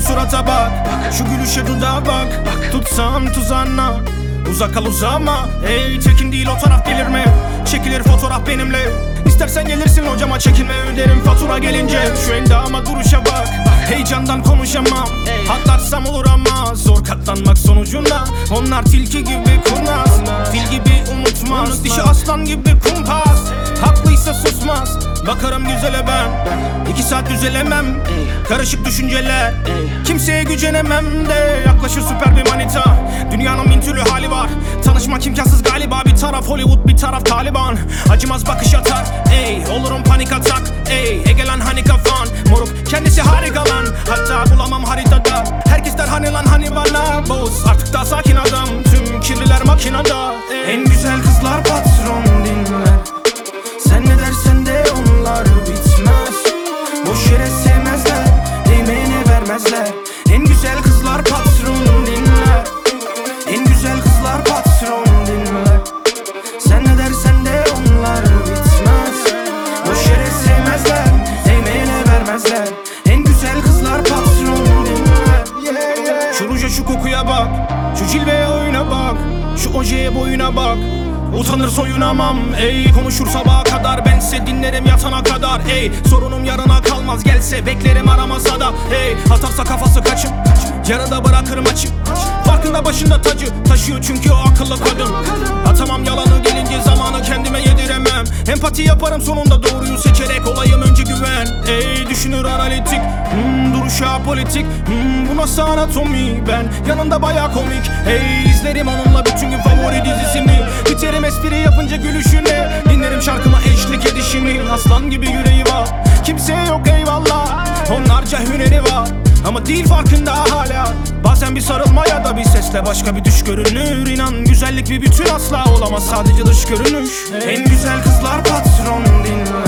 surata bak. Şu gülüşe dudağa bak. Tutsam tuzağına. Uzak kal uzama Ey tekin değil o taraf delirme Çekilir fotoğraf benimle. İstersen gelirsin hocama çekinme. Öderim fatura gelince. Şu endama duruşa bak. Heyecandan konuşamam. Atlarsam olur ama Zor katlanmak sonucunda. Onlar tilki gibi kurnaz. Fil gibi unutmaz. Dişi aslan gibi kumpas Bakarım güzele ben. İki saat düzelemem. Karışık düşünceler. Kimseye gücenemem de Yaklaşır süper bir manita. Dünyanın bin türlü hali var. Tanışmak imkansız galiba. Bir taraf Hollywood bir taraf Taliban. Acımaz bakış atar. Ey olurum panik atak. Ey Egelan hani kafan. Moruk kendisi harika lan. Hatta bulamam haritada. Herkes der hani lan hani bana Boz artık daha sakin adam. Tüm kirliler makinada. Ey. En güzel kızlar patron Şu cilveye oyuna bak. Şu ojeye boyuna bak. Utanır soyunamam ey. Konuşur sabaha kadar. Bense dinlerim yatana kadar ey. Sorunum yarına kalmaz gelse beklerim aramasa da ey. Atarsa kafası kaçıp yarıda bırakırım açık Farkında başında tacı taşıyor çünkü o akıllı kadın. Atamam yalanı gelince yediremem Empati yaparım sonunda. Doğruyu seçerek olayım önce güven. Ey düşünür analitik. Hmm, duruşa politik. Hmm, Bu nasıl anatomi ben. Yanında baya komik. Hey izlerim onunla bütün gün favori dizisini. Biterim espri yapınca gülüşüne. Dinlerim şarkıma eşlik edişini. Aslan gibi yüreği var. Kimseye yok eyvallah. Onlarca hüneri var ama değil farkında hala. Bazen bir sarılma ya da bir sesle başka bir düş görünür İnan güzellik bir bütün asla olamaz. Sadece dış görünüş. En güzel kızlar patron dinler